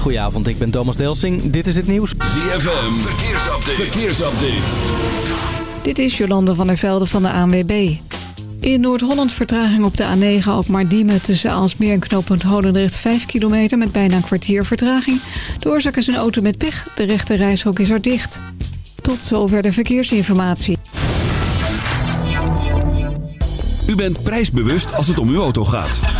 Goedenavond, ik ben Thomas Delsing. Dit is het nieuws. ZFM, verkeersupdate. verkeersupdate. Dit is Jolande van der Velde van de ANWB. In Noord-Holland vertraging op de A9 ook Diemen tussen Aalsmeer en knooppunt Holendrecht 5 kilometer met bijna een kwartier vertraging. De oorzaak is een auto met pech. De rechte reishok is er dicht. Tot zover de verkeersinformatie. U bent prijsbewust als het om uw auto gaat.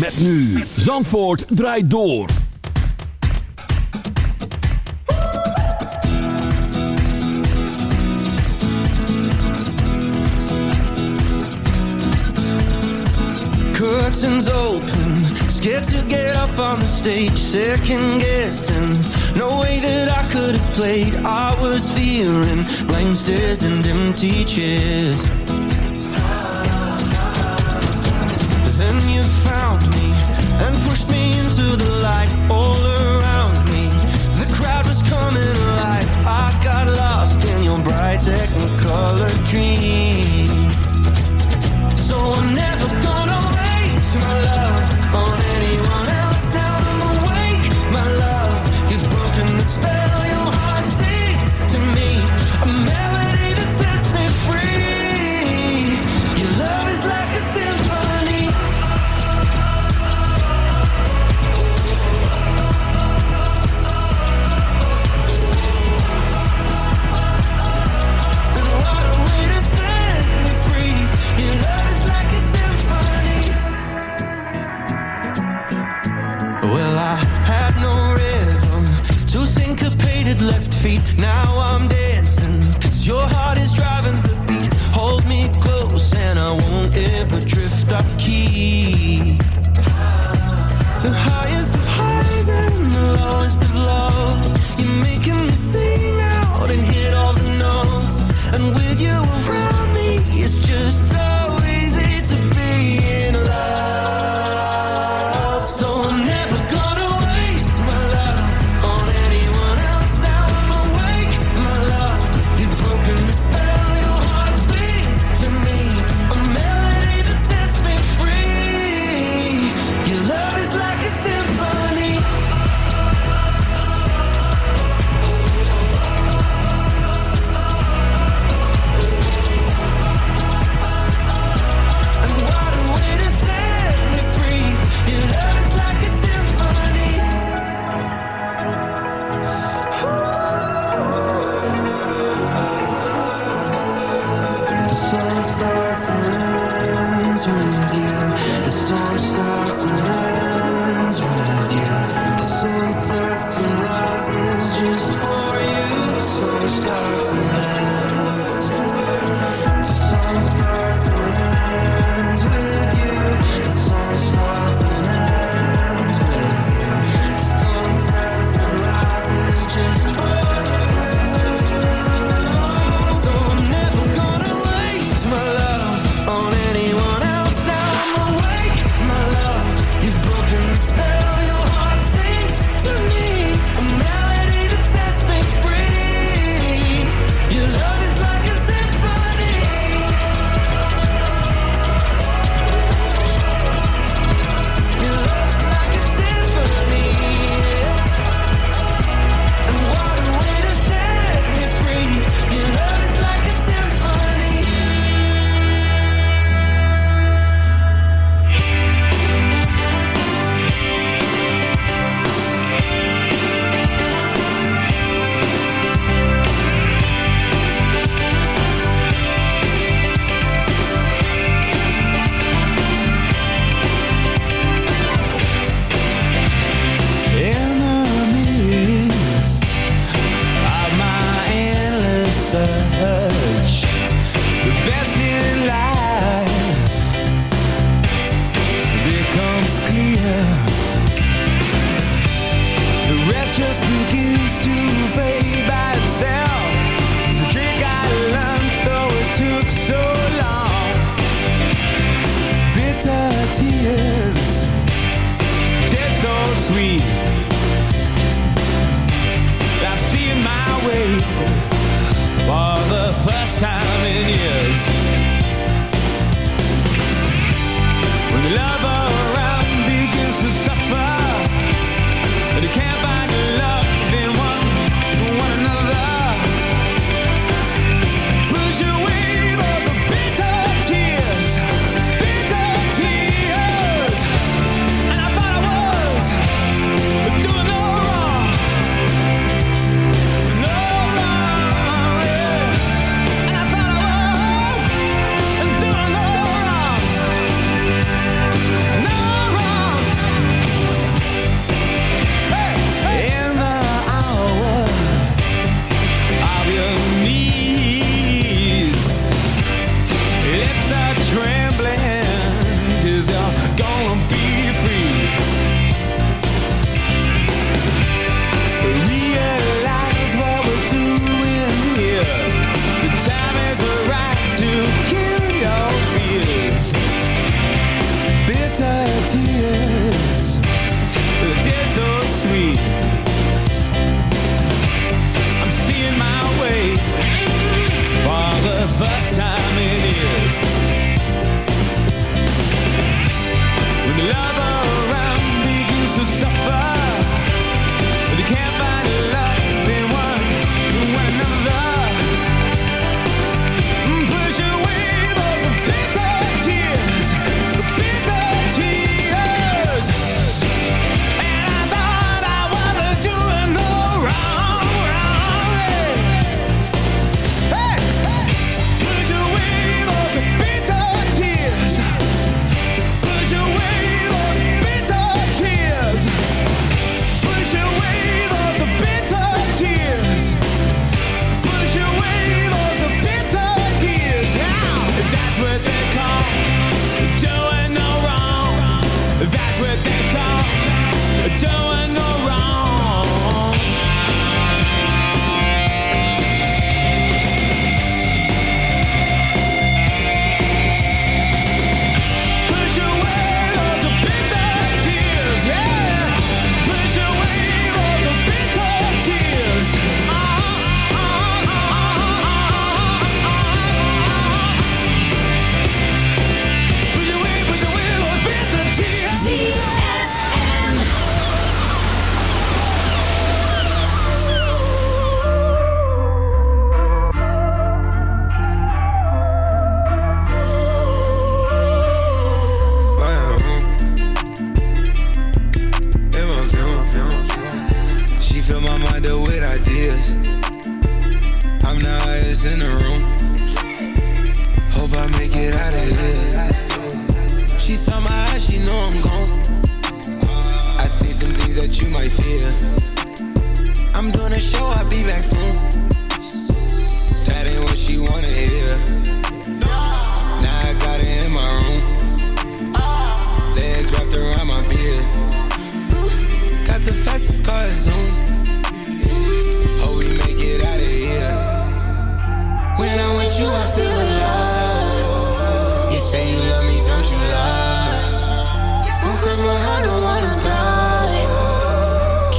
Met nu Zandvoort draait door. Curtains open, scared to get up on the stage, second guessing. No way that I could have played. I was fearing blank and empty chairs. Then you found me and pushed me into the light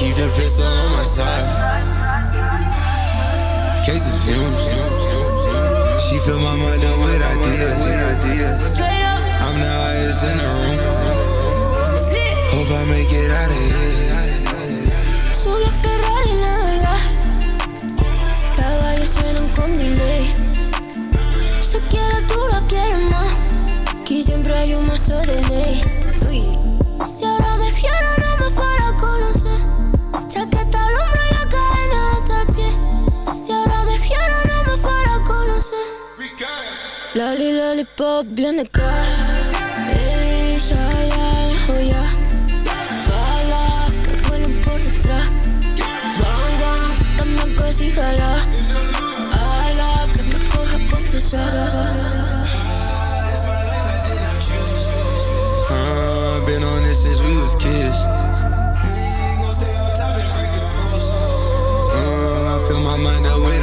Keep the pistol on my side. Cases fumes. She fill my mind up with ideas. I'm the highest in the room. Hope I make it out of here. Solo Ferrari navegas Caballos suenan con delay Se quiere tú la quieres más Aquí siempre hay un mazo de ley. Si ahora Lali, lollipop, bien de ya, oh ya Balas que vuelan por detrás Bang, bang, dame casi jala Ala, que me coge a confesar Uh, been on this since we was kids. Uh, I fill my mind up with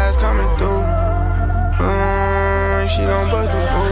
coming through. Mm, she gon' bust a move,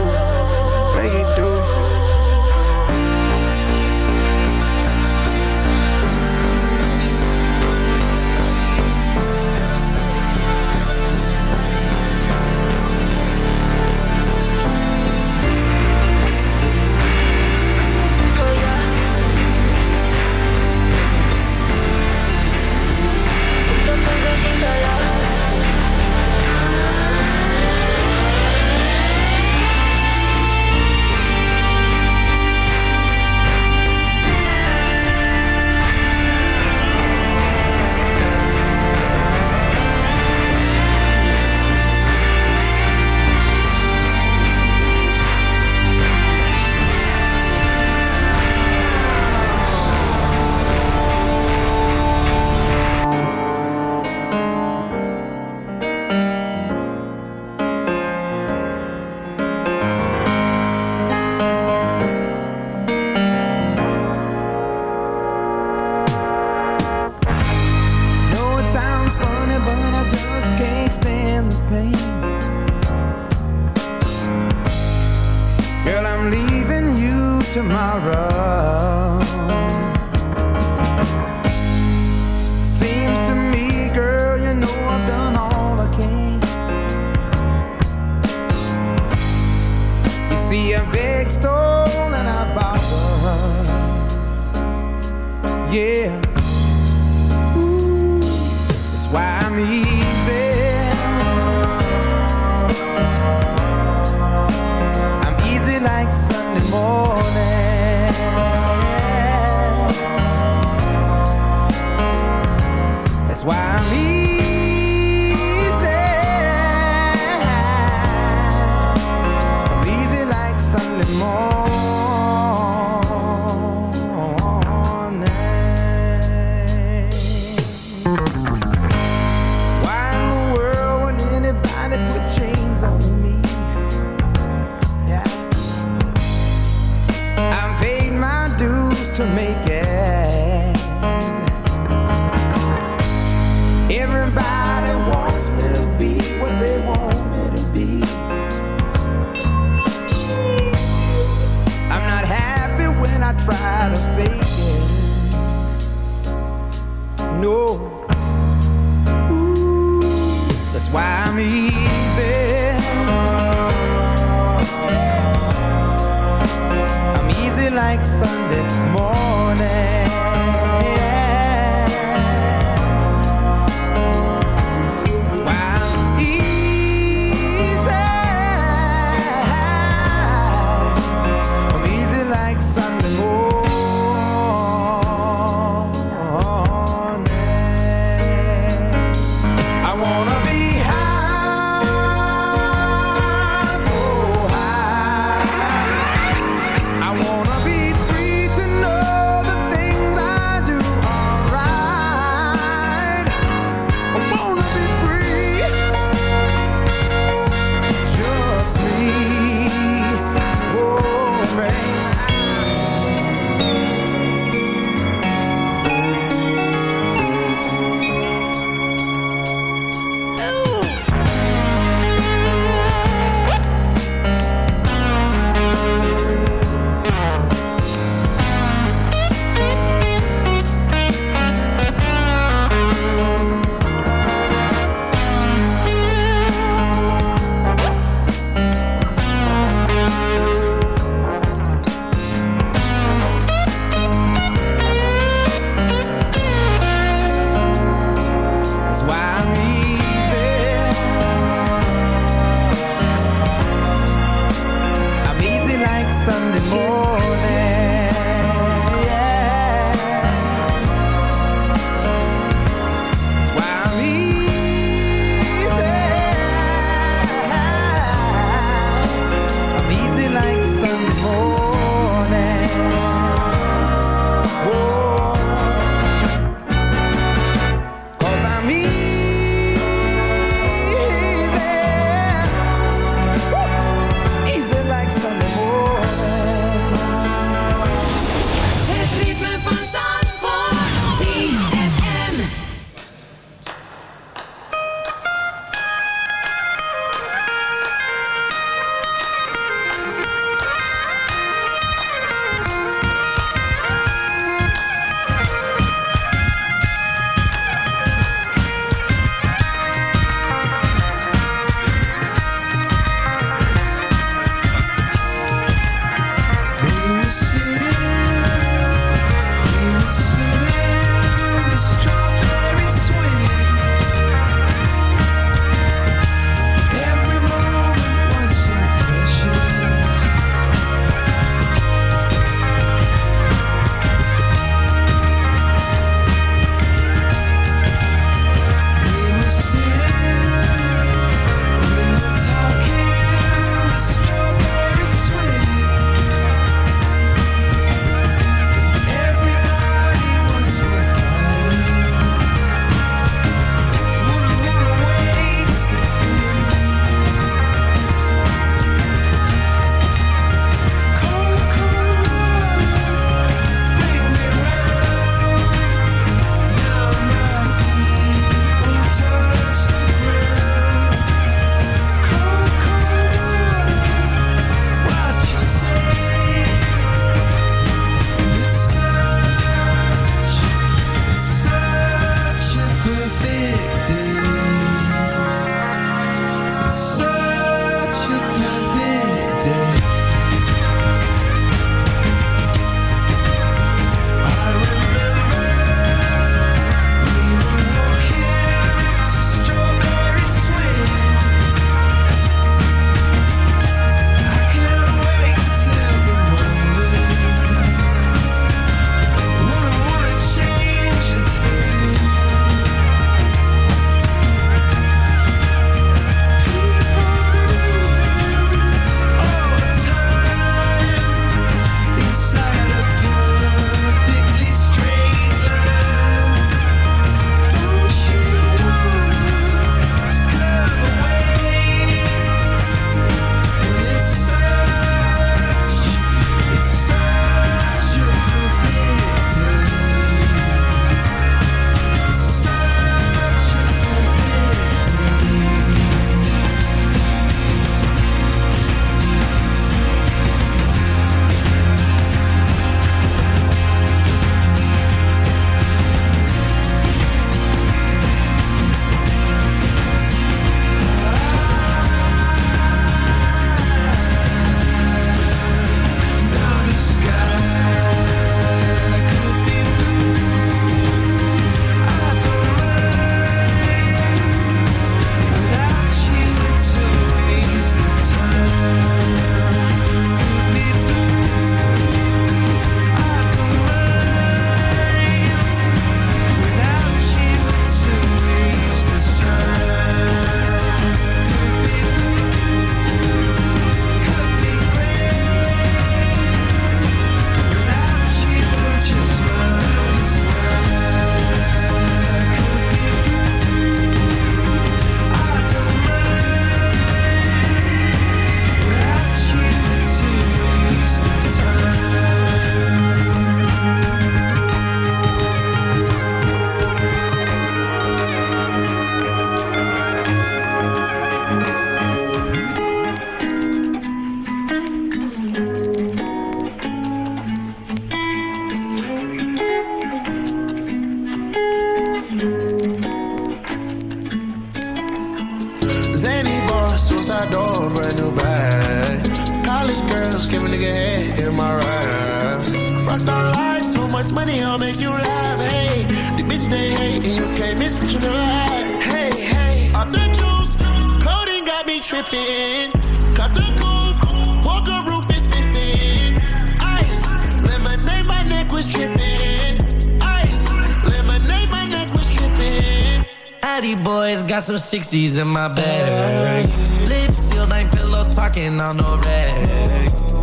tripping. Cut the coupe, walker roof is missing. Ice, lemonade, my neck was tripping. Ice, lemonade, my neck was tripping. Addy boys got some 60s in my bag. Lips sealed, ain't pillow talking on no rag.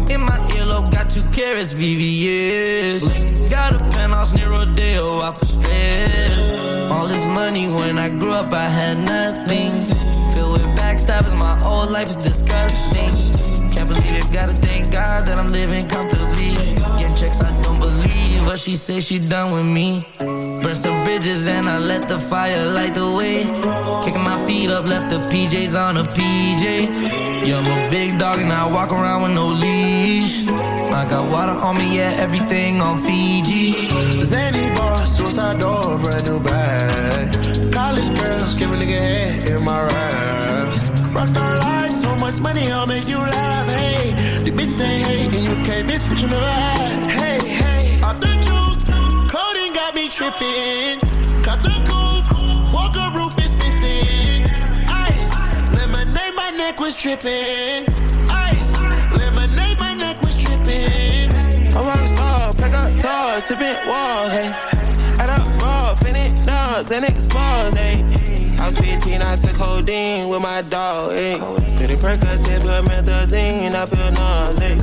In my earlobe, got two carats, VVS. Got a penthouse near Rodeo, out for stress. All this money when I grew up, I had nothing. My whole life is disgusting. Can't believe it, gotta thank God that I'm living comfortably. Getting checks, I don't believe, but she say she done with me. Burn some bridges and I let the fire light the way. Kicking my feet up, left the PJs on a PJ. Yeah, I'm a big dog and I walk around with no leash. I got water on me, yeah, everything on Fiji. Zany boss, suicide door, brand new bag. College girls, give a nigga head in my raps. Rockstar life, so much money, I'll make you laugh. Hey, the bitch they hate, and you can't miss what you never had. Hey, hey, off the juice, codeine got me tripping. Cut the coupe, walker roof is missing. Ice, lemonade, my neck was tripping. Ice, lemonade, my neck was tripping. A rock star, pack up doors, tipping walls, hey. Add up raw, finish nuts, and expose, hey. I was 15, I took codeine with my dog, ayy. Pretty Percocet, promethazine, I feel nauseous.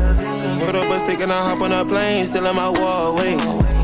Put up a stick and I hop on a plane, still in my wall, wait.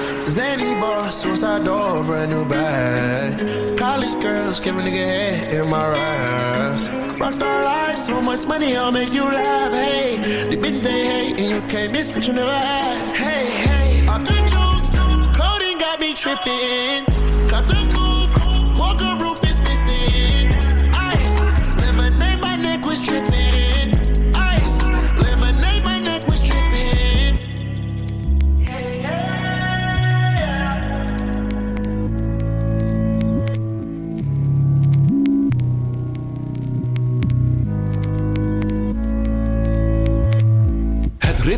Zany boss, suicide door, brand new bag. College girls, give a nigga head in my raps. Rockstar life, so much money, I'll make you laugh. Hey, the bitch they hate, and you can't miss what you never had. Hey, hey, off the juice, codeine got me tripping.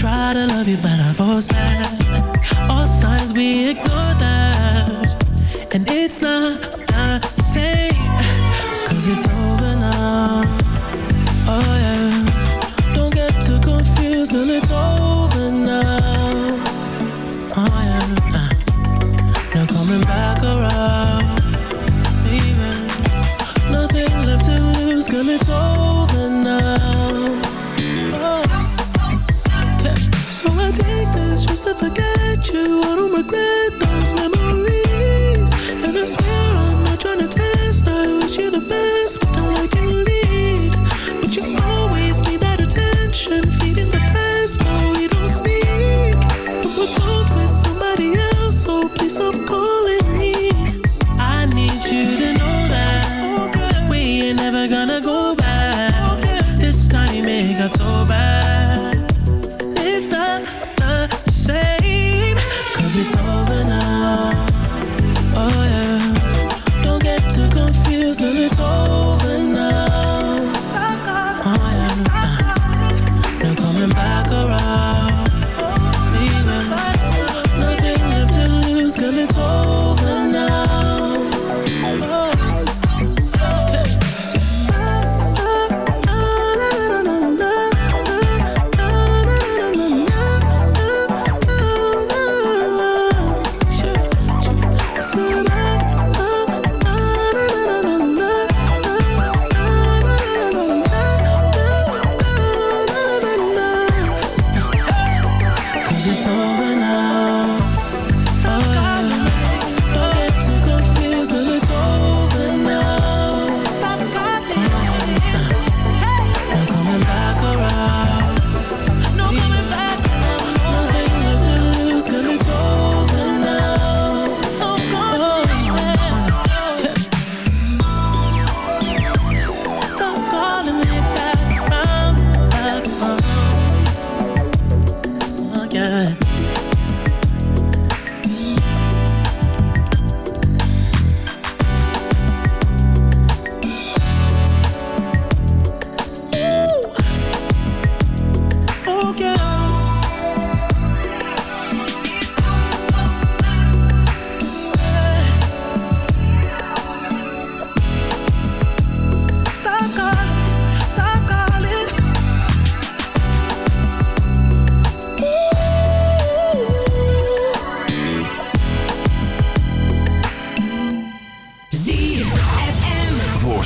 Try to love you, but I force that. All signs we ignore that.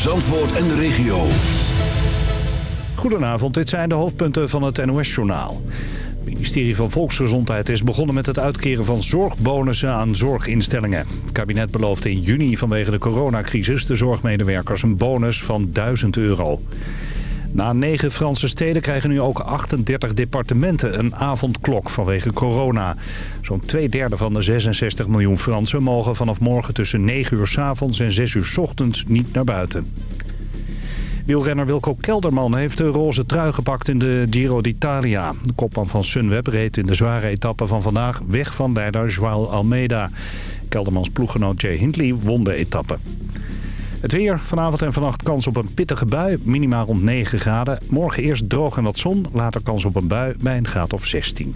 Zandvoort en de regio. Goedenavond, dit zijn de hoofdpunten van het NOS-journaal. Het ministerie van Volksgezondheid is begonnen met het uitkeren van zorgbonussen aan zorginstellingen. Het kabinet belooft in juni vanwege de coronacrisis de zorgmedewerkers een bonus van 1000 euro. Na negen Franse steden krijgen nu ook 38 departementen een avondklok vanwege corona. Zo'n twee derde van de 66 miljoen Fransen mogen vanaf morgen tussen 9 uur s avonds en 6 uur s ochtends niet naar buiten. Wielrenner Wilco Kelderman heeft de roze trui gepakt in de Giro d'Italia. De kopman van Sunweb reed in de zware etappe van vandaag weg van leider Joao Almeida. Keldermans ploeggenoot Jay Hindley won de etappe. Het weer, vanavond en vannacht kans op een pittige bui, minimaal rond 9 graden. Morgen eerst droog en wat zon, later kans op een bui bij een graad of 16.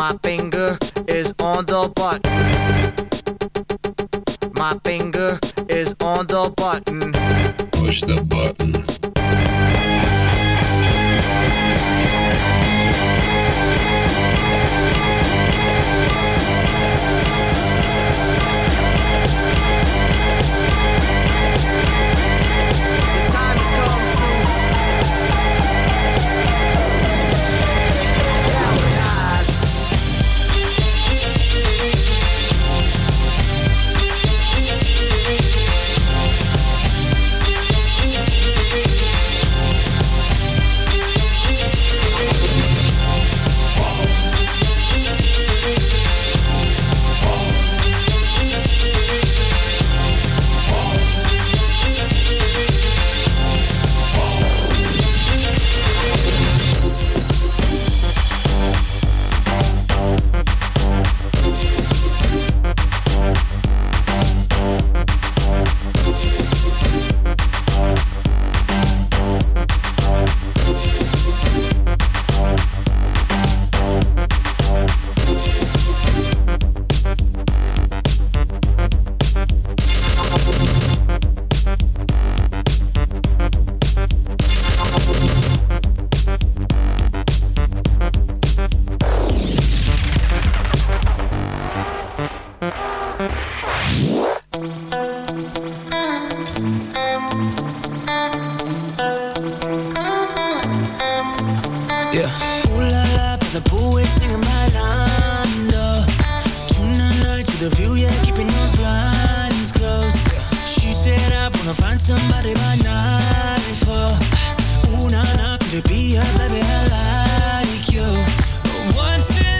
My finger is on the button. My finger is on the button. Push the button. up, wanna find somebody by nine for. Ooh, nah, nah, could it be a baby I like you? One chance.